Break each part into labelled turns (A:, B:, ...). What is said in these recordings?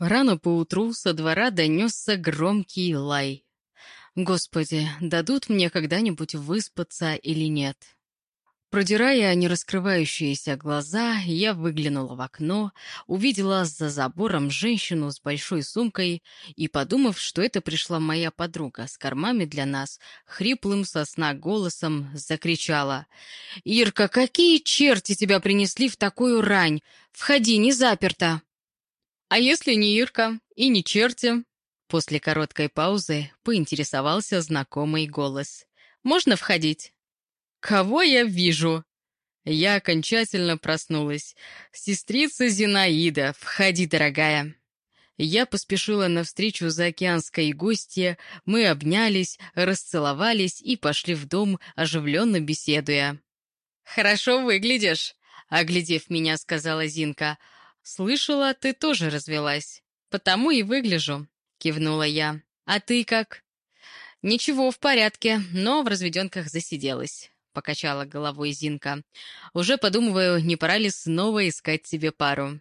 A: Рано поутру со двора донесся громкий лай. Господи, дадут мне когда-нибудь выспаться или нет? Продирая нераскрывающиеся глаза, я выглянула в окно, увидела за забором женщину с большой сумкой и, подумав, что это пришла моя подруга с кормами для нас, хриплым сосна голосом закричала. «Ирка, какие черти тебя принесли в такую рань? Входи, не заперто!» «А если не Ирка и не черти?» После короткой паузы поинтересовался знакомый голос. «Можно входить?» «Кого я вижу?» Я окончательно проснулась. «Сестрица Зинаида, входи, дорогая!» Я поспешила навстречу заокеанской гостье, мы обнялись, расцеловались и пошли в дом, оживленно беседуя. «Хорошо выглядишь», — оглядев меня, сказала Зинка. «Слышала, ты тоже развелась. Потому и выгляжу», — кивнула я. «А ты как?» «Ничего, в порядке, но в разведенках засиделась», — покачала головой Зинка. «Уже подумываю, не пора ли снова искать себе пару».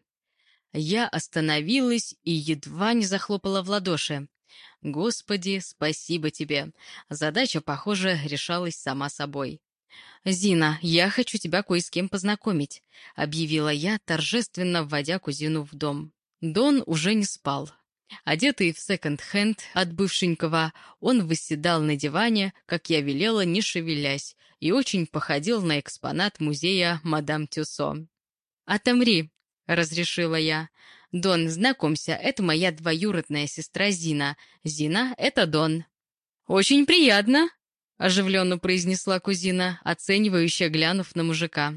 A: Я остановилась и едва не захлопала в ладоши. «Господи, спасибо тебе!» Задача, похоже, решалась сама собой. «Зина, я хочу тебя кое с кем познакомить», — объявила я, торжественно вводя кузину в дом. Дон уже не спал. Одетый в секонд-хенд от бывшенького, он восседал на диване, как я велела, не шевелясь, и очень походил на экспонат музея мадам Тюсо. «Отомри», — разрешила я. «Дон, знакомься, это моя двоюродная сестра Зина. Зина — это Дон». «Очень приятно», оживленно произнесла кузина, оценивающая, глянув на мужика.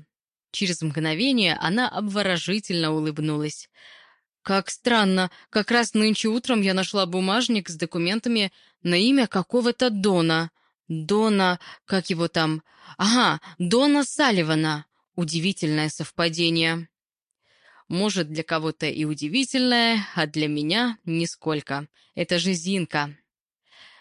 A: Через мгновение она обворожительно улыбнулась. «Как странно, как раз нынче утром я нашла бумажник с документами на имя какого-то Дона. Дона, как его там? Ага, Дона Салливана. Удивительное совпадение». Может, для кого-то и удивительное, а для меня — нисколько. Это же Зинка.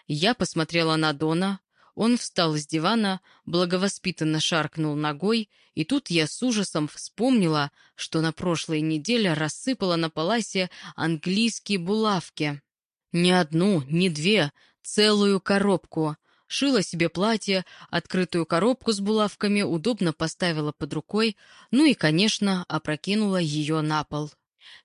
A: Я посмотрела на Дона, он встал с дивана, благовоспитанно шаркнул ногой, и тут я с ужасом вспомнила, что на прошлой неделе рассыпала на паласе английские булавки. Не одну, не две, целую коробку. Шила себе платье, открытую коробку с булавками удобно поставила под рукой, ну и, конечно, опрокинула ее на пол.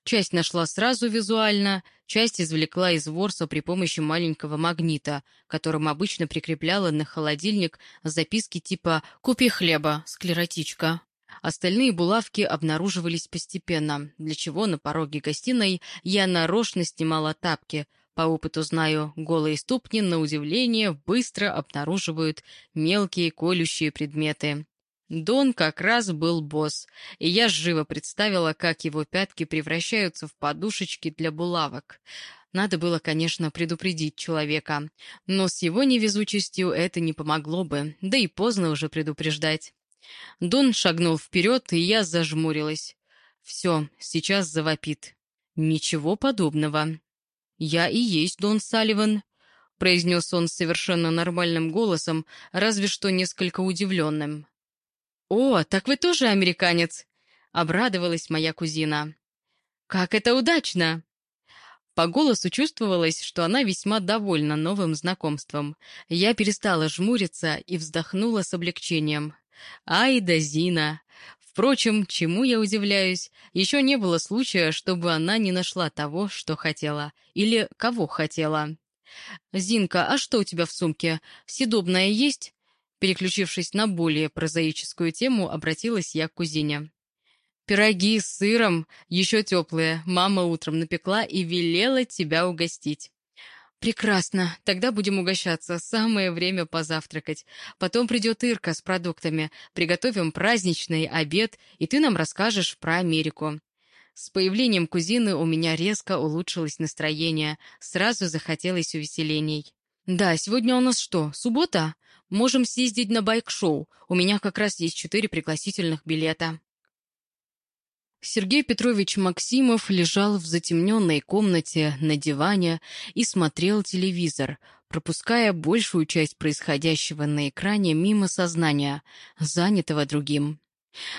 A: Часть нашла сразу визуально, часть извлекла из ворса при помощи маленького магнита, которым обычно прикрепляла на холодильник записки типа «Купи хлеба, склеротичка». Остальные булавки обнаруживались постепенно, для чего на пороге гостиной я нарочно снимала тапки. По опыту знаю, голые ступни, на удивление, быстро обнаруживают мелкие колющие предметы. Дон как раз был босс, и я живо представила, как его пятки превращаются в подушечки для булавок. Надо было, конечно, предупредить человека, но с его невезучестью это не помогло бы, да и поздно уже предупреждать. Дон шагнул вперед, и я зажмурилась. Все, сейчас завопит. Ничего подобного. «Я и есть Дон Салливан», — произнес он совершенно нормальным голосом, разве что несколько удивленным. «О, так вы тоже американец!» — обрадовалась моя кузина. «Как это удачно!» По голосу чувствовалось, что она весьма довольна новым знакомством. Я перестала жмуриться и вздохнула с облегчением. «Ай да Зина!» Впрочем, чему я удивляюсь, еще не было случая, чтобы она не нашла того, что хотела, или кого хотела. «Зинка, а что у тебя в сумке? Съедобное есть?» Переключившись на более прозаическую тему, обратилась я к кузине. «Пироги с сыром, еще теплые, мама утром напекла и велела тебя угостить». «Прекрасно. Тогда будем угощаться. Самое время позавтракать. Потом придет Ирка с продуктами. Приготовим праздничный обед, и ты нам расскажешь про Америку». С появлением кузины у меня резко улучшилось настроение. Сразу захотелось увеселений. «Да, сегодня у нас что, суббота? Можем съездить на байк-шоу. У меня как раз есть четыре пригласительных билета». Сергей Петрович Максимов лежал в затемненной комнате на диване и смотрел телевизор, пропуская большую часть происходящего на экране мимо сознания, занятого другим.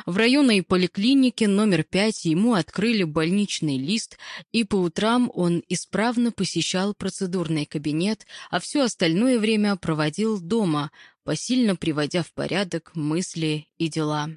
A: В районной поликлинике номер пять ему открыли больничный лист, и по утрам он исправно посещал процедурный кабинет, а все остальное время проводил дома, посильно приводя в порядок мысли и дела.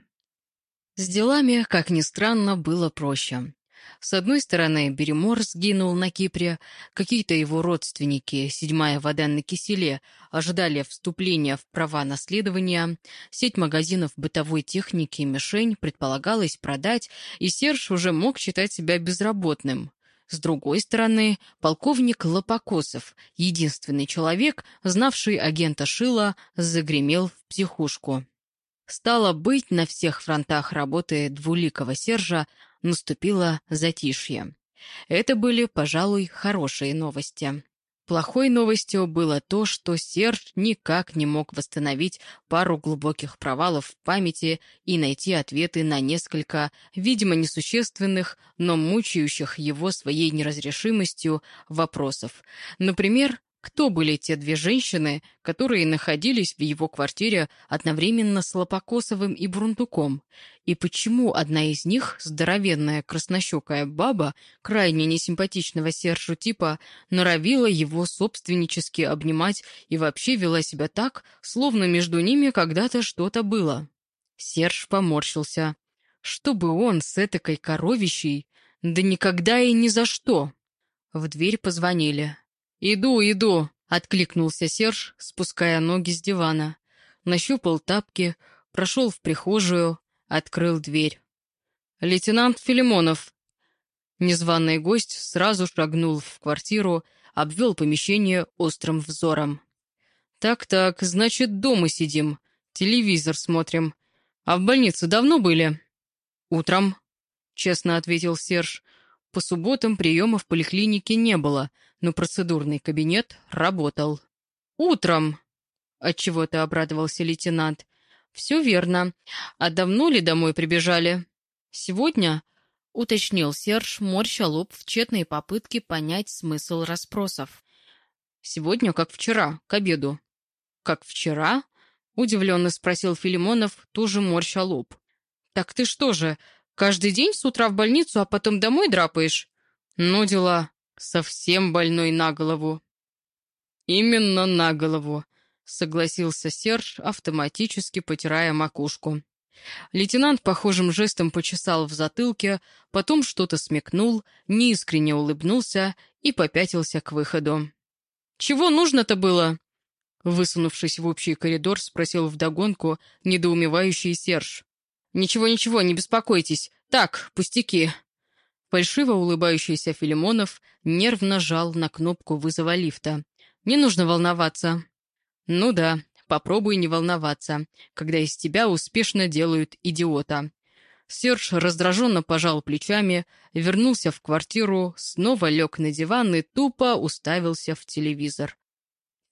A: С делами, как ни странно, было проще. С одной стороны, Беремор сгинул на Кипре, какие-то его родственники, седьмая вода на киселе, ожидали вступления в права наследования, сеть магазинов бытовой техники «Мишень» предполагалось продать, и Серж уже мог считать себя безработным. С другой стороны, полковник Лопокосов, единственный человек, знавший агента Шила, загремел в психушку. Стало быть, на всех фронтах работы двуликого Сержа наступило затишье. Это были, пожалуй, хорошие новости. Плохой новостью было то, что Серж никак не мог восстановить пару глубоких провалов в памяти и найти ответы на несколько, видимо, несущественных, но мучающих его своей неразрешимостью вопросов. Например, кто были те две женщины, которые находились в его квартире одновременно с Лопокосовым и Брундуком? И почему одна из них, здоровенная краснощекая баба, крайне несимпатичного Сержу типа, норовила его собственнически обнимать и вообще вела себя так, словно между ними когда-то что-то было? Серж поморщился. Чтобы он с этакой коровищей? Да никогда и ни за что! В дверь позвонили. «Иду, иду!» — откликнулся Серж, спуская ноги с дивана. Нащупал тапки, прошел в прихожую, открыл дверь. «Лейтенант Филимонов!» Незваный гость сразу шагнул в квартиру, обвел помещение острым взором. «Так-так, значит, дома сидим, телевизор смотрим. А в больнице давно были?» «Утром», — честно ответил Серж. «По субботам приема в поликлинике не было, но процедурный кабинет работал. «Утром!» — отчего-то обрадовался лейтенант. «Все верно. А давно ли домой прибежали?» «Сегодня?» — уточнил Серж, морща лоб в тщетной попытке понять смысл расспросов. «Сегодня, как вчера, к обеду». «Как вчера?» — удивленно спросил Филимонов, тоже морща лоб. «Так ты что же, каждый день с утра в больницу, а потом домой драпаешь?» «Ну, дела. Совсем больной на голову. Именно на голову, согласился Серж, автоматически потирая макушку. Лейтенант похожим жестом почесал в затылке, потом что-то смекнул, неискренне улыбнулся и попятился к выходу. «Чего нужно-то было?» Высунувшись в общий коридор, спросил вдогонку недоумевающий Серж. «Ничего-ничего, не беспокойтесь. Так, пустяки. Фальшиво улыбающийся Филимонов нервно жал на кнопку вызова лифта. «Не нужно волноваться». «Ну да, попробуй не волноваться, когда из тебя успешно делают идиота». Серж раздраженно пожал плечами, вернулся в квартиру, снова лег на диван и тупо уставился в телевизор.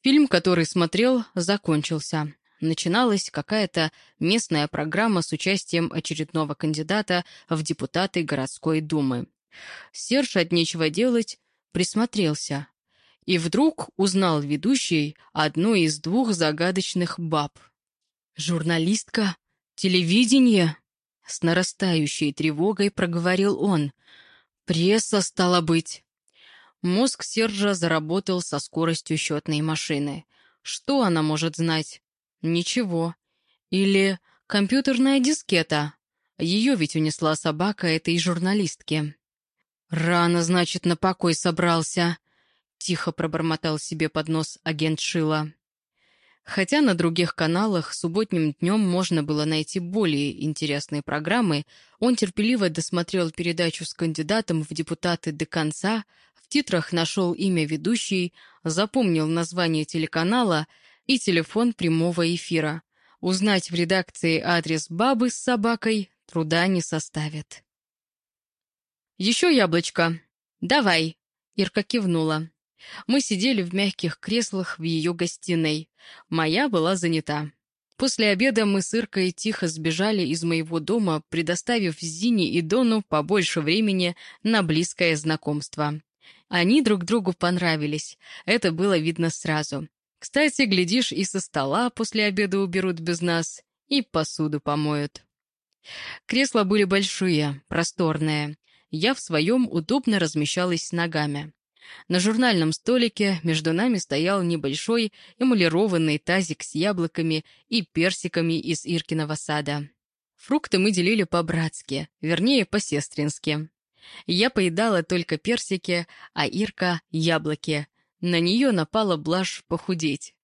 A: Фильм, который смотрел, закончился. Начиналась какая-то местная программа с участием очередного кандидата в депутаты городской думы. Серж от нечего делать присмотрелся и вдруг узнал ведущей одну из двух загадочных баб. «Журналистка? Телевидение?» С нарастающей тревогой проговорил он. «Пресса, стала быть!» Мозг Сержа заработал со скоростью счетной машины. Что она может знать? Ничего. Или компьютерная дискета. Ее ведь унесла собака этой журналистки. «Рано, значит, на покой собрался», — тихо пробормотал себе под нос агент Шила. Хотя на других каналах субботним днем можно было найти более интересные программы, он терпеливо досмотрел передачу с кандидатом в депутаты до конца, в титрах нашел имя ведущей, запомнил название телеканала и телефон прямого эфира. Узнать в редакции адрес бабы с собакой труда не составит. «Еще яблочко?» «Давай», — Ирка кивнула. Мы сидели в мягких креслах в ее гостиной. Моя была занята. После обеда мы с Иркой тихо сбежали из моего дома, предоставив Зине и Дону побольше времени на близкое знакомство. Они друг другу понравились, это было видно сразу. Кстати, глядишь, и со стола после обеда уберут без нас, и посуду помоют. Кресла были большие, просторные. Я в своем удобно размещалась с ногами. На журнальном столике между нами стоял небольшой эмалированный тазик с яблоками и персиками из Иркиного сада. Фрукты мы делили по-братски, вернее, по-сестрински. Я поедала только персики, а Ирка — яблоки. На нее напала блажь похудеть.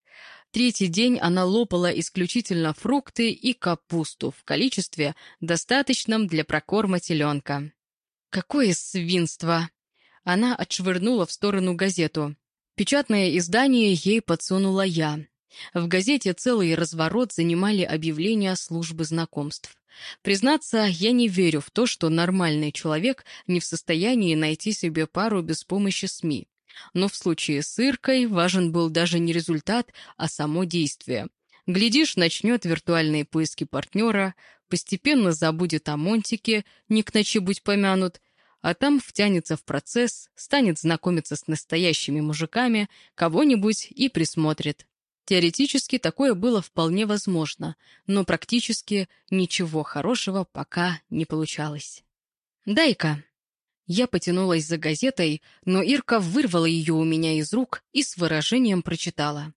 A: Третий день она лопала исключительно фрукты и капусту в количестве, достаточном для прокорма теленка. «Какое свинство!» Она отшвырнула в сторону газету. Печатное издание ей подсунула я. В газете целый разворот занимали объявления службы знакомств. Признаться, я не верю в то, что нормальный человек не в состоянии найти себе пару без помощи СМИ. Но в случае с Иркой важен был даже не результат, а само действие. Глядишь, начнет виртуальные поиски партнера, постепенно забудет о Монтике, не к ночи будь помянут, а там втянется в процесс, станет знакомиться с настоящими мужиками, кого-нибудь и присмотрит. Теоретически такое было вполне возможно, но практически ничего хорошего пока не получалось. «Дай-ка!» Я потянулась за газетой, но Ирка вырвала ее у меня из рук и с выражением прочитала.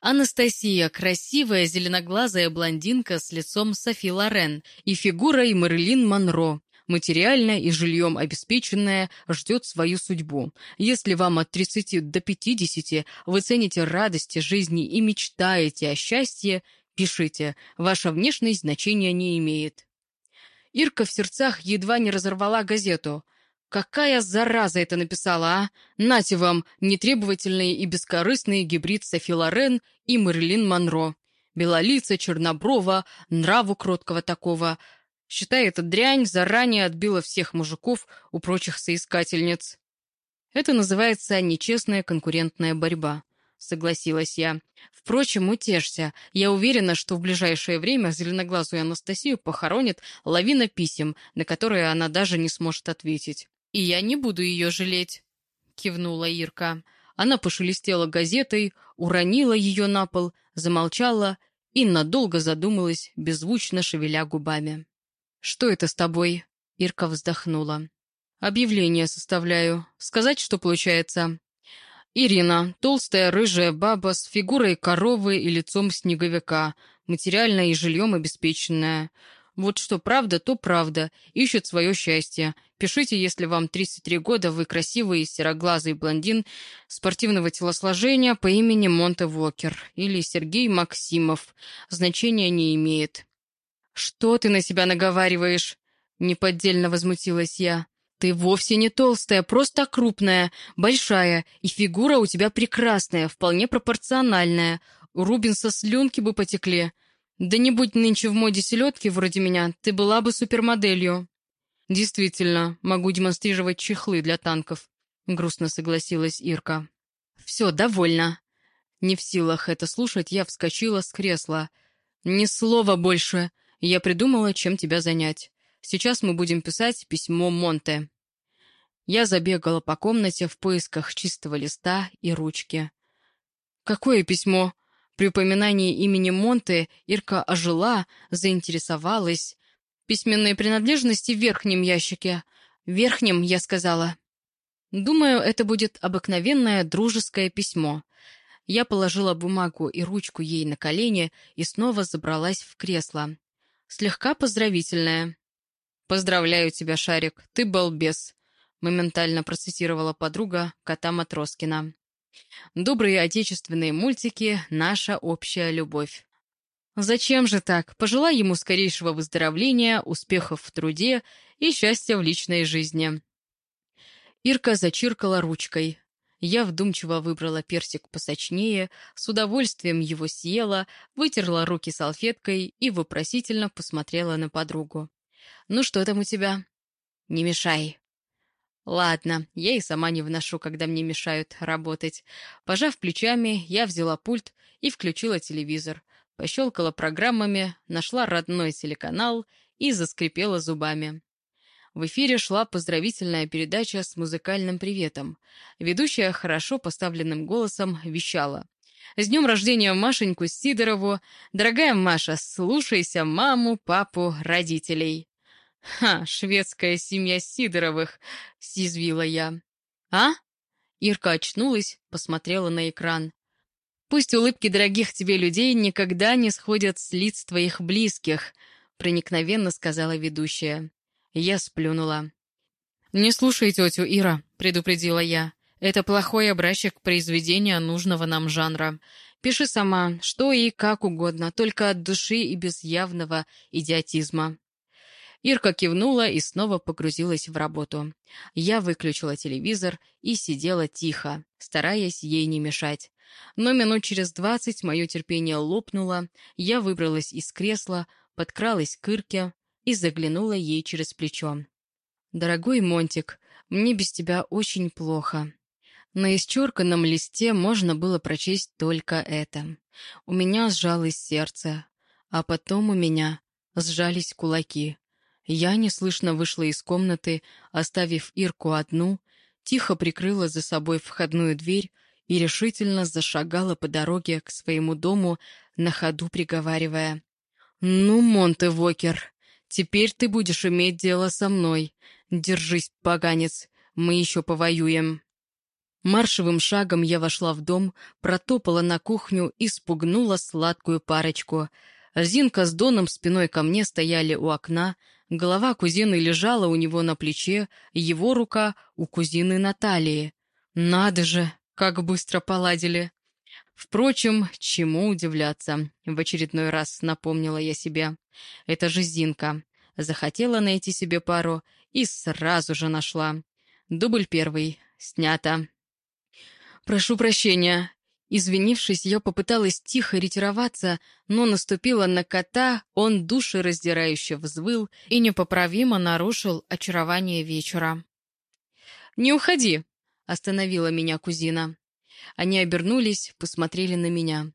A: Анастасия – красивая зеленоглазая блондинка с лицом Софи Лорен и фигурой Мэрилин Монро. Материально и жильем обеспеченная ждет свою судьбу. Если вам от 30 до 50 вы цените радости жизни и мечтаете о счастье, пишите. Ваша внешность значения не имеет. Ирка в сердцах едва не разорвала газету – Какая зараза это написала, а? Нате вам, нетребовательный и бескорыстный гибрид Софи Лорен и Мэрилин Монро. Белолица, черноброва, нраву кроткого такого. Считай, эта дрянь заранее отбила всех мужиков у прочих соискательниц. Это называется нечестная конкурентная борьба. — согласилась я. «Впрочем, утешься. Я уверена, что в ближайшее время зеленоглазую Анастасию похоронит лавина писем, на которые она даже не сможет ответить». «И я не буду ее жалеть», — кивнула Ирка. Она пошелестела газетой, уронила ее на пол, замолчала и надолго задумалась, беззвучно шевеля губами. «Что это с тобой?» — Ирка вздохнула. «Объявление составляю. Сказать, что получается?» Ирина, толстая рыжая баба с фигурой коровы и лицом снеговика, материально и жильем обеспеченная. Вот что правда, то правда. Ищет свое счастье. Пишите, если вам 33 года, вы красивый сероглазый блондин спортивного телосложения по имени Монте Вокер или Сергей Максимов. Значения не имеет. «Что ты на себя наговариваешь?» — неподдельно возмутилась я. «Ты вовсе не толстая, просто крупная, большая, и фигура у тебя прекрасная, вполне пропорциональная. У Рубинса слюнки бы потекли». Да не будь нынче в моде селедки вроде меня, ты была бы супермоделью. Действительно, могу демонстрировать чехлы для танков, грустно согласилась Ирка. Все, довольно. Не в силах это слушать, я вскочила с кресла. Ни слова больше. Я придумала, чем тебя занять. Сейчас мы будем писать письмо Монте. Я забегала по комнате в поисках чистого листа и ручки. «Какое письмо?» При упоминании имени Монте Ирка ожила, заинтересовалась. «Письменные принадлежности в верхнем ящике». «В верхнем», я сказала. «Думаю, это будет обыкновенное дружеское письмо». Я положила бумагу и ручку ей на колени и снова забралась в кресло. Слегка поздравительное. «Поздравляю тебя, Шарик, ты балбес», — моментально процитировала подруга кота Матроскина. Добрые отечественные мультики — наша общая любовь. Зачем же так? Пожелай ему скорейшего выздоровления, успехов в труде и счастья в личной жизни. Ирка зачиркала ручкой. Я вдумчиво выбрала персик посочнее, с удовольствием его съела, вытерла руки салфеткой и вопросительно посмотрела на подругу. «Ну что там у тебя?» «Не мешай», Ладно, я и сама не вношу, когда мне мешают работать. Пожав плечами, я взяла пульт и включила телевизор. Пощелкала программами, нашла родной телеканал и заскрипела зубами. В эфире шла поздравительная передача с музыкальным приветом. Ведущая хорошо поставленным голосом вещала. С днем рождения Машеньку Сидорову! Дорогая Маша, слушайся маму, папу, родителей!» «Ха, шведская семья Сидоровых!» — съязвила я. «А?» Ирка очнулась, посмотрела на экран. «Пусть улыбки дорогих тебе людей никогда не сходят с лиц твоих близких», — проникновенно сказала ведущая. Я сплюнула. «Не слушай тетю Ира», — предупредила я. «Это плохой образчик произведения нужного нам жанра. Пиши сама, что и как угодно, только от души и без явного идиотизма». Ирка кивнула и снова погрузилась в работу. Я выключила телевизор и сидела тихо, стараясь ей не мешать. Но минут через двадцать мое терпение лопнуло, я выбралась из кресла, подкралась к Ирке и заглянула ей через плечо. «Дорогой Монтик, мне без тебя очень плохо». На исчерканном листе можно было прочесть только это. У меня сжалось сердце, а потом у меня сжались кулаки. Я неслышно вышла из комнаты, оставив Ирку одну, тихо прикрыла за собой входную дверь и решительно зашагала по дороге к своему дому, на ходу приговаривая. «Ну, Монте Вокер, теперь ты будешь иметь дело со мной. Держись, поганец, мы еще повоюем». Маршевым шагом я вошла в дом, протопала на кухню и спугнула сладкую парочку. Зинка с Доном спиной ко мне стояли у окна, Голова кузины лежала у него на плече, его рука у кузины Натальи. Надо же, как быстро поладили. Впрочем, чему удивляться, в очередной раз напомнила я себе. Это же Зинка. Захотела найти себе пару и сразу же нашла. Дубль первый. Снято. «Прошу прощения», Извинившись, я попыталась тихо ретироваться, но наступила на кота, он душераздирающе взвыл и непоправимо нарушил очарование вечера. «Не уходи!» — остановила меня кузина. Они обернулись, посмотрели на меня.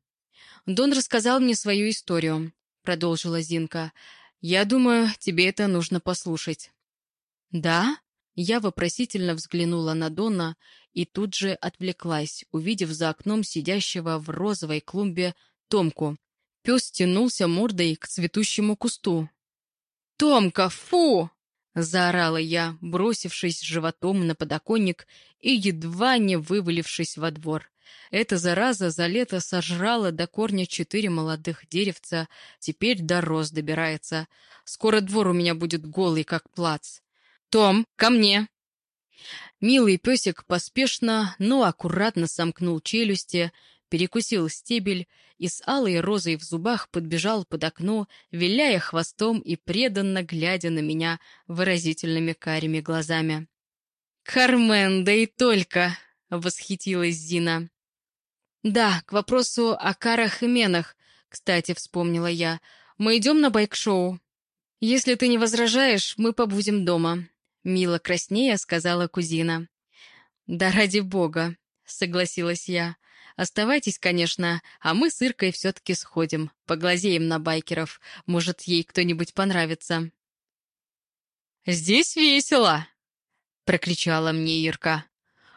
A: «Дон рассказал мне свою историю», — продолжила Зинка. «Я думаю, тебе это нужно послушать». «Да?» Я вопросительно взглянула на Дона и тут же отвлеклась, увидев за окном сидящего в розовой клумбе Томку. Пес тянулся мордой к цветущему кусту. «Томка, фу!» — заорала я, бросившись животом на подоконник и едва не вывалившись во двор. Эта зараза за лето сожрала до корня четыре молодых деревца, теперь до роз добирается. Скоро двор у меня будет голый, как плац. «Том, ко мне!» Милый песик поспешно, но аккуратно сомкнул челюсти, перекусил стебель и с алой розой в зубах подбежал под окно, виляя хвостом и преданно глядя на меня выразительными карими глазами. «Кармен, да и только!» — восхитилась Зина. «Да, к вопросу о карах и менах, кстати, вспомнила я. Мы идем на байк-шоу. Если ты не возражаешь, мы побудем дома. Мило краснея сказала кузина. «Да ради бога», — согласилась я. «Оставайтесь, конечно, а мы с Иркой все-таки сходим, поглазеем на байкеров. Может, ей кто-нибудь понравится». «Здесь весело!» — прокричала мне Ирка.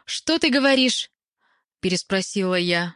A: «Что ты говоришь?» — переспросила я.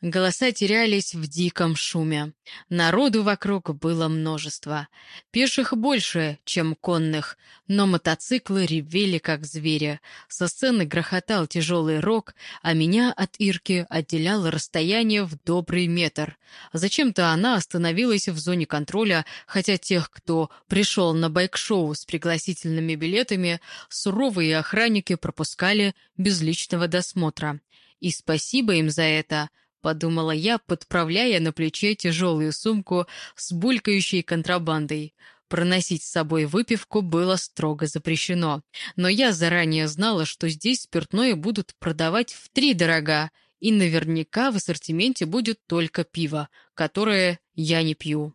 A: Голоса терялись в диком шуме. Народу вокруг было множество. Пеших больше, чем конных, но мотоциклы ревели, как звери. Со сцены грохотал тяжелый рог, а меня от Ирки отделяло расстояние в добрый метр. Зачем-то она остановилась в зоне контроля, хотя тех, кто пришел на байк-шоу с пригласительными билетами, суровые охранники пропускали без личного досмотра. И спасибо им за это —— подумала я, подправляя на плече тяжелую сумку с булькающей контрабандой. Проносить с собой выпивку было строго запрещено, но я заранее знала, что здесь спиртное будут продавать в три дорога, и наверняка в ассортименте будет только пиво, которое я не пью.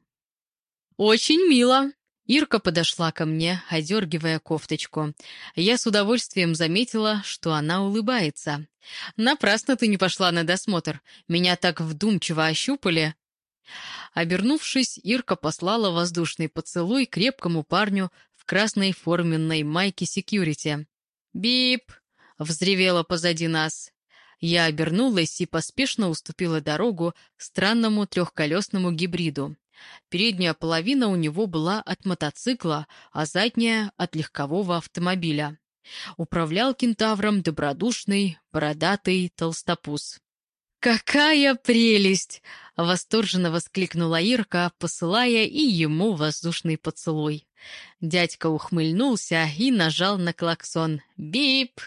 A: «Очень мило!» Ирка подошла ко мне, одергивая кофточку. Я с удовольствием заметила, что она улыбается. «Напрасно ты не пошла на досмотр. Меня так вдумчиво ощупали». Обернувшись, Ирка послала воздушный поцелуй крепкому парню в красной форменной майке секьюрити. «Бип!» — взревела позади нас. Я обернулась и поспешно уступила дорогу странному трехколесному гибриду. Передняя половина у него была от мотоцикла, а задняя — от легкового автомобиля. Управлял кентавром добродушный, бородатый толстопуз. «Какая прелесть!» — восторженно воскликнула Ирка, посылая и ему воздушный поцелуй. Дядька ухмыльнулся и нажал на клаксон. «Бип!»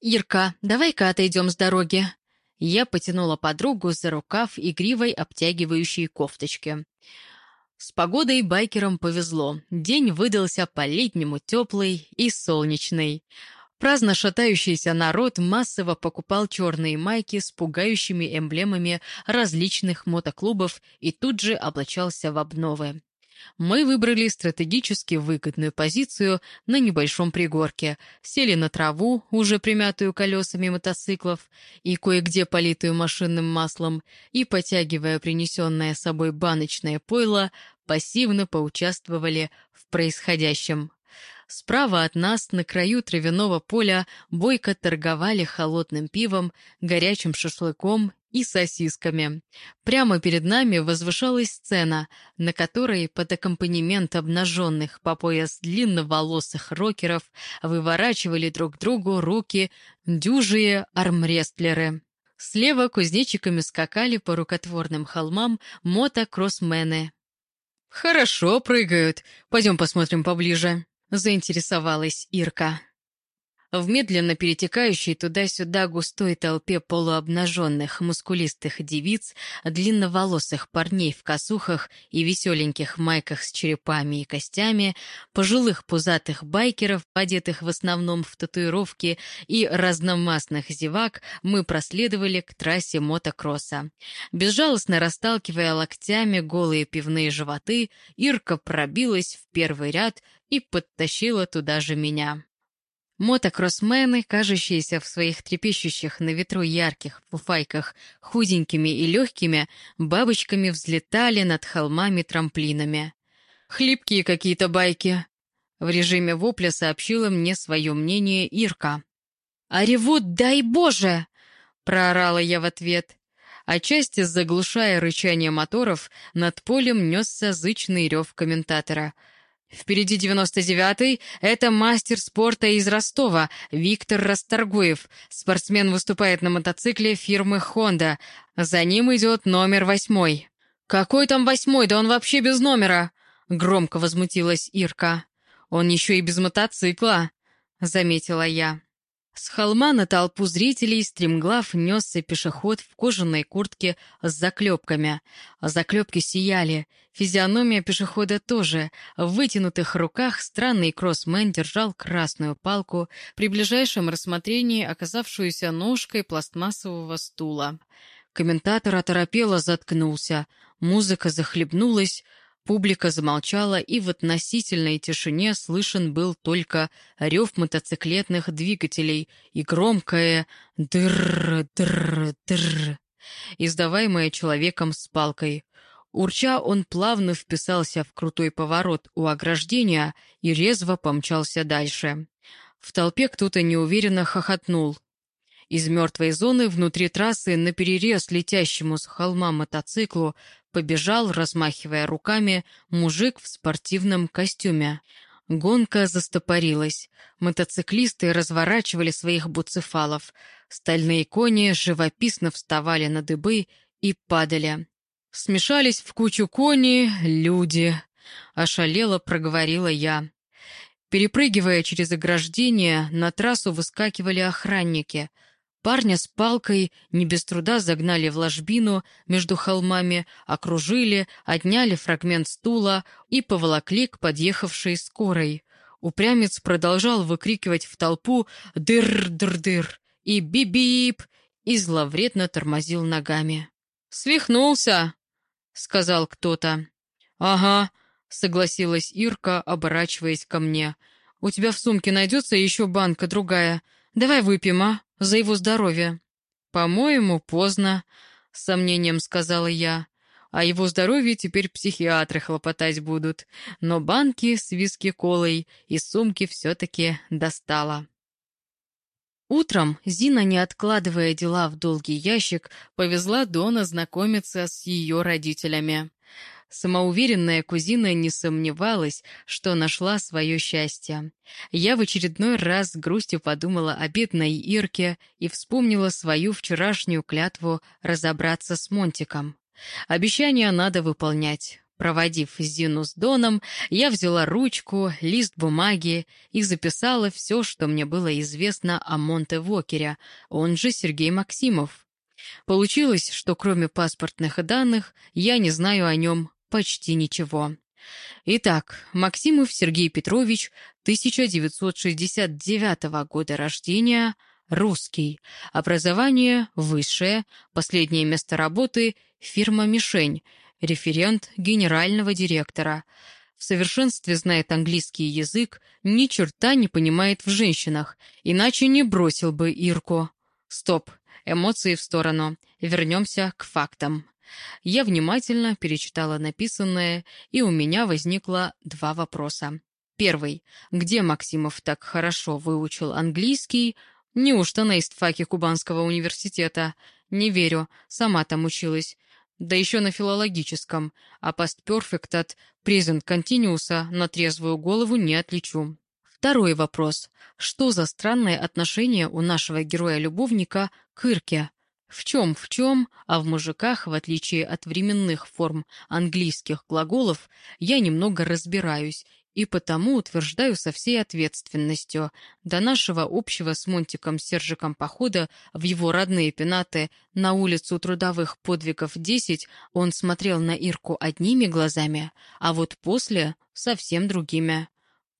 A: «Ирка, давай-ка отойдем с дороги!» Я потянула подругу за рукав игривой обтягивающей кофточки. С погодой байкерам повезло. День выдался по-летнему теплый и солнечный. Праздно шатающийся народ массово покупал черные майки с пугающими эмблемами различных мотоклубов и тут же облачался в обновы. Мы выбрали стратегически выгодную позицию на небольшом пригорке, сели на траву, уже примятую колесами мотоциклов и кое-где политую машинным маслом, и, потягивая принесенное с собой баночное пойло, пассивно поучаствовали в происходящем. Справа от нас, на краю травяного поля, бойко торговали холодным пивом, горячим шашлыком и сосисками. Прямо перед нами возвышалась сцена, на которой под аккомпанемент обнаженных по пояс длинноволосых рокеров выворачивали друг другу руки дюжие армрестлеры. Слева кузнечиками скакали по рукотворным холмам мотокроссмены. «Хорошо прыгают. Пойдем посмотрим поближе», — заинтересовалась Ирка. В медленно перетекающей туда-сюда густой толпе полуобнаженных, мускулистых девиц, длинноволосых парней в косухах и веселеньких майках с черепами и костями, пожилых пузатых байкеров, одетых в основном в татуировки, и разномастных зевак, мы проследовали к трассе мотокросса. Безжалостно расталкивая локтями голые пивные животы, Ирка пробилась в первый ряд и подтащила туда же меня. Мотокроссмены, кажущиеся в своих трепещущих на ветру ярких фуфайках худенькими и легкими, бабочками взлетали над холмами-трамплинами. «Хлипкие какие-то байки!» В режиме вопля сообщила мне свое мнение Ирка. «А дай Боже!» — проорала я в ответ. Отчасти заглушая рычание моторов, над полем несся зычный рев комментатора — Впереди 99-й — это мастер спорта из Ростова, Виктор Расторгуев. Спортсмен выступает на мотоцикле фирмы «Хонда». За ним идет номер восьмой. «Какой там восьмой? Да он вообще без номера!» — громко возмутилась Ирка. «Он еще и без мотоцикла», — заметила я. С холма на толпу зрителей стремглав несся пешеход в кожаной куртке с заклепками. Заклепки сияли. Физиономия пешехода тоже. В вытянутых руках странный кроссмен держал красную палку, при ближайшем рассмотрении оказавшуюся ножкой пластмассового стула. Комментатор оторопело заткнулся. Музыка захлебнулась, Публика замолчала, и в относительной тишине слышен был только рев мотоциклетных двигателей и громкое «дыр-дыр-дыр», издаваемое человеком с палкой. Урча он плавно вписался в крутой поворот у ограждения и резво помчался дальше. В толпе кто-то неуверенно хохотнул. Из мертвой зоны внутри трассы на перерез летящему с холма мотоциклу побежал, размахивая руками, мужик в спортивном костюме. Гонка застопорилась. Мотоциклисты разворачивали своих буцефалов. Стальные кони живописно вставали на дыбы и падали. Смешались в кучу кони, люди. Ошалело проговорила я. Перепрыгивая через ограждение, на трассу выскакивали охранники — Парня с палкой не без труда загнали в ложбину между холмами, окружили, отняли фрагмент стула и поволокли к подъехавшей скорой. Упрямец продолжал выкрикивать в толпу «дыр-дыр-дыр» и «би-бип» и зловредно тормозил ногами. «Свихнулся!» — сказал кто-то. «Ага», — согласилась Ирка, оборачиваясь ко мне. «У тебя в сумке найдется еще банка другая. Давай выпьем, а?» За его здоровье. «По-моему, поздно», — с сомнением сказала я. «О его здоровье теперь психиатры хлопотать будут, но банки с виски-колой и сумки все-таки достала». Утром Зина, не откладывая дела в долгий ящик, повезла Дона знакомиться с ее родителями. Самоуверенная кузина не сомневалась, что нашла свое счастье. Я в очередной раз с грустью подумала о бедной Ирке и вспомнила свою вчерашнюю клятву разобраться с Монтиком. Обещание надо выполнять. Проводив Зину с Доном, я взяла ручку, лист бумаги и записала все, что мне было известно о Монте-Вокере, он же Сергей Максимов. Получилось, что кроме паспортных данных я не знаю о нем почти ничего. Итак, Максимов Сергей Петрович, 1969 года рождения, русский, образование высшее, последнее место работы – фирма «Мишень», референт генерального директора. В совершенстве знает английский язык, ни черта не понимает в женщинах, иначе не бросил бы Ирку. Стоп, эмоции в сторону, вернемся к фактам. Я внимательно перечитала написанное, и у меня возникло два вопроса. Первый. Где Максимов так хорошо выучил английский? Неужто на истфаке Кубанского университета? Не верю, сама там училась да еще на филологическом, а постперфект от present continuous на трезвую голову не отличу. Второй вопрос. Что за странное отношение у нашего героя-любовника к Ирке? В чем, в чем, а в мужиках, в отличие от временных форм английских глаголов, я немного разбираюсь и потому утверждаю со всей ответственностью. До нашего общего с Монтиком Сержиком похода в его родные пенаты на улицу трудовых подвигов 10 он смотрел на Ирку одними глазами, а вот после — совсем другими.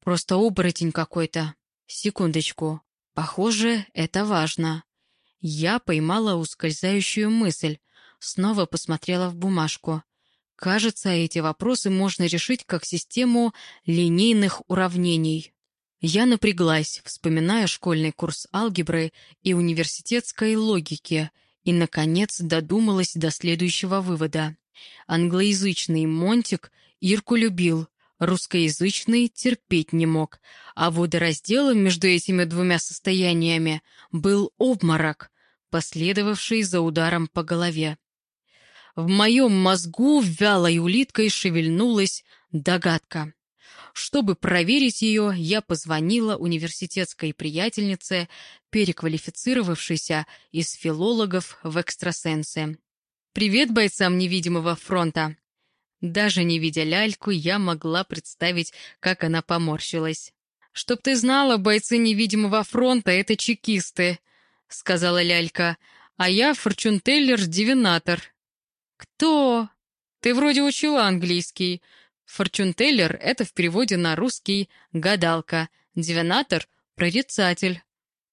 A: Просто оборотень какой-то. Секундочку. Похоже, это важно. Я поймала ускользающую мысль. Снова посмотрела в бумажку. Кажется, эти вопросы можно решить как систему линейных уравнений. Я напряглась, вспоминая школьный курс алгебры и университетской логики, и, наконец, додумалась до следующего вывода. Англоязычный Монтик Ирку любил, русскоязычный терпеть не мог, а водоразделом между этими двумя состояниями был обморок, последовавший за ударом по голове. В моем мозгу вялой улиткой шевельнулась догадка. Чтобы проверить ее, я позвонила университетской приятельнице, переквалифицировавшейся из филологов в экстрасенсы. «Привет бойцам невидимого фронта!» Даже не видя ляльку, я могла представить, как она поморщилась. «Чтоб ты знала, бойцы невидимого фронта — это чекисты», — сказала лялька, «а я форчунтеллер-дивинатор». «Кто?» «Ты вроде учила английский. Форчунтеллер — это в переводе на русский «гадалка», дивинатор — «прорицатель».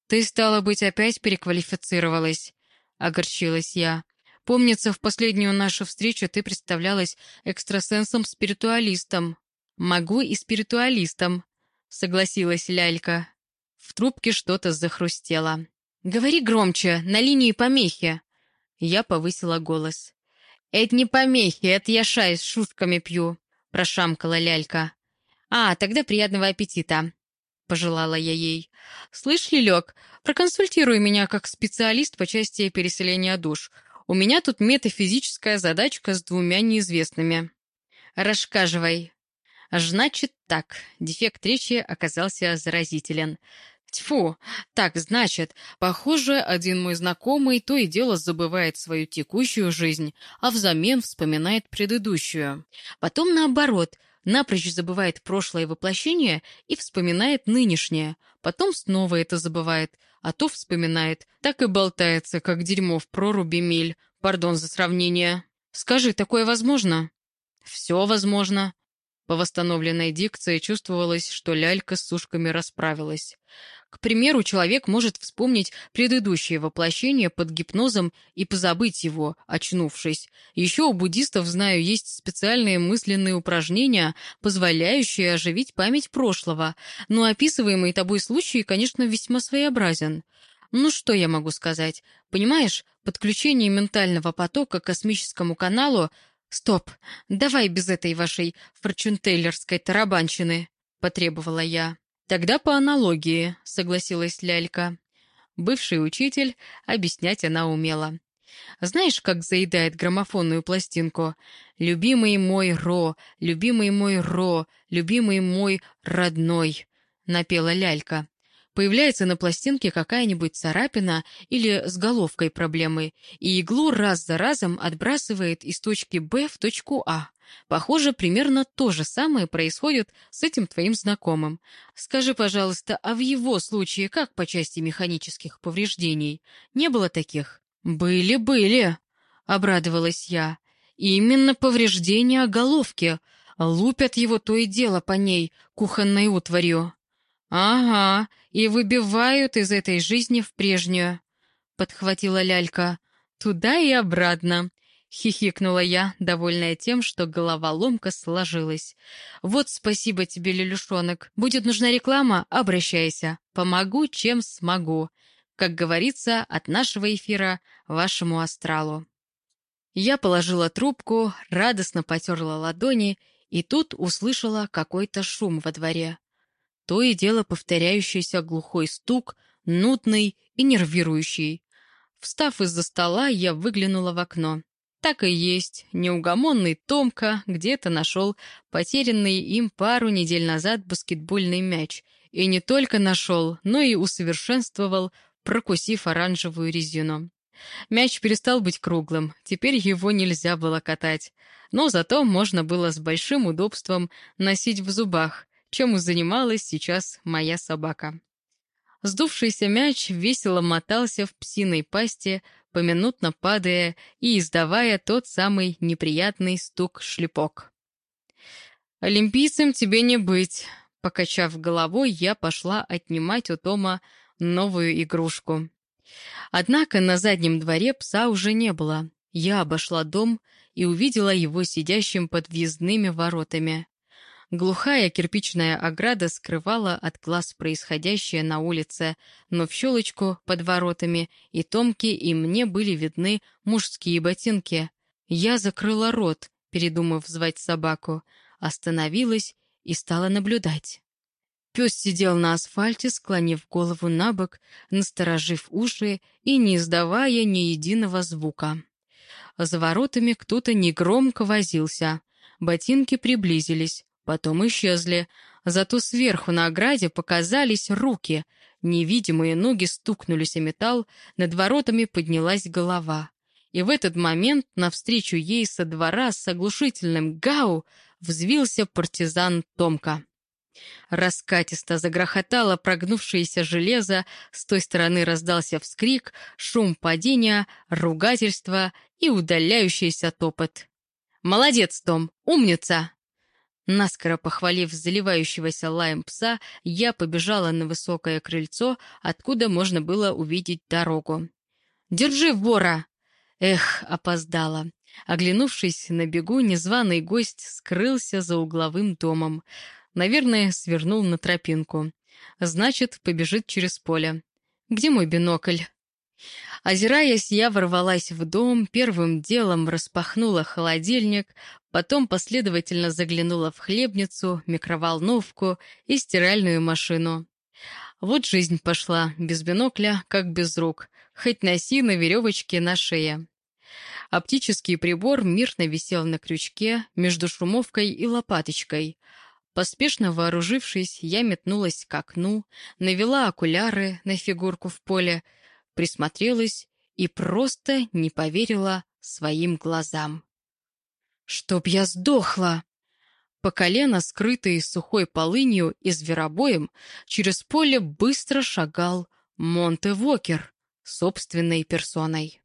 A: «Ты, стало быть, опять переквалифицировалась», — огорчилась я. «Помнится, в последнюю нашу встречу ты представлялась экстрасенсом-спиритуалистом». «Могу и спиритуалистом», — согласилась лялька. В трубке что-то захрустело. «Говори громче, на линии помехи!» Я повысила голос. «Это не помехи, это я шай с шушками пью», — прошамкала лялька. «А, тогда приятного аппетита», — пожелала я ей. «Слышь, Лилек, проконсультируй меня как специалист по части переселения душ. У меня тут метафизическая задачка с двумя неизвестными». «Расскаживай». «Значит так». Дефект речи оказался заразителен. Тьфу, так, значит, похоже, один мой знакомый то и дело забывает свою текущую жизнь, а взамен вспоминает предыдущую. Потом наоборот, напрочь забывает прошлое воплощение и вспоминает нынешнее. Потом снова это забывает, а то вспоминает. Так и болтается, как дерьмо в проруби миль. Пардон за сравнение. Скажи, такое возможно? Все возможно. По восстановленной дикции чувствовалось, что лялька с сушками расправилась. К примеру, человек может вспомнить предыдущее воплощение под гипнозом и позабыть его, очнувшись. Еще у буддистов, знаю, есть специальные мысленные упражнения, позволяющие оживить память прошлого, но описываемый тобой случай, конечно, весьма своеобразен. Ну что я могу сказать? Понимаешь, подключение ментального потока к космическому каналу «Стоп! Давай без этой вашей форчунтейлерской тарабанщины!» — потребовала я. «Тогда по аналогии», — согласилась Лялька. Бывший учитель, объяснять она умела. Знаешь, как заедает граммофонную пластинку? «Любимый мой Ро, любимый мой Ро, любимый мой родной», — напела лялька. Появляется на пластинке какая-нибудь царапина или с головкой проблемы, и иглу раз за разом отбрасывает из точки Б в точку А. Похоже, примерно то же самое происходит с этим твоим знакомым. Скажи, пожалуйста, а в его случае как по части механических повреждений? Не было таких? «Были, были», — обрадовалась я. «Именно повреждения головки. Лупят его то и дело по ней, кухонной утварью». «Ага, и выбивают из этой жизни в прежнюю», — подхватила лялька. «Туда и обратно», — хихикнула я, довольная тем, что головоломка сложилась. «Вот спасибо тебе, Лелюшонок. Будет нужна реклама? Обращайся. Помогу, чем смогу как говорится, от нашего эфира вашему астралу. Я положила трубку, радостно потерла ладони и тут услышала какой-то шум во дворе. То и дело повторяющийся глухой стук, нудный и нервирующий. Встав из-за стола, я выглянула в окно. Так и есть, неугомонный Томка где-то нашел потерянный им пару недель назад баскетбольный мяч. И не только нашел, но и усовершенствовал прокусив оранжевую резину. Мяч перестал быть круглым, теперь его нельзя было катать, но зато можно было с большим удобством носить в зубах, чем занималась сейчас моя собака. Сдувшийся мяч весело мотался в псиной пасти, поминутно падая и издавая тот самый неприятный стук-шлепок. «Олимпийцем тебе не быть», — покачав головой, я пошла отнимать у Тома новую игрушку. Однако на заднем дворе пса уже не было. Я обошла дом и увидела его сидящим под въездными воротами. Глухая кирпичная ограда скрывала от глаз происходящее на улице, но в щелочку под воротами и Томки и мне были видны мужские ботинки. Я закрыла рот, передумав звать собаку, остановилась и стала наблюдать. Пес сидел на асфальте, склонив голову на бок, насторожив уши и не издавая ни единого звука. За воротами кто-то негромко возился. Ботинки приблизились, потом исчезли. Зато сверху на ограде показались руки. Невидимые ноги стукнулись о металл, над воротами поднялась голова. И в этот момент навстречу ей со двора с оглушительным «Гау!» взвился партизан Томка. Раскатисто загрохотало прогнувшееся железо, с той стороны раздался вскрик, шум падения, ругательство и удаляющийся топот. «Молодец, Том! Умница!» Наскоро похвалив заливающегося лаем пса, я побежала на высокое крыльцо, откуда можно было увидеть дорогу. «Держи вора!» Эх, опоздала. Оглянувшись на бегу, незваный гость скрылся за угловым домом. Наверное, свернул на тропинку. Значит, побежит через поле. Где мой бинокль? Озираясь, я ворвалась в дом, первым делом распахнула холодильник, потом последовательно заглянула в хлебницу, микроволновку и стиральную машину. Вот жизнь пошла, без бинокля, как без рук, хоть носи на веревочке на шее. Оптический прибор мирно висел на крючке между шумовкой и лопаточкой — Поспешно вооружившись, я метнулась к окну, навела окуляры на фигурку в поле, присмотрелась и просто не поверила своим глазам. «Чтоб я сдохла!» По колено, скрытый сухой полынью и зверобоем, через поле быстро шагал Монте Вокер собственной персоной.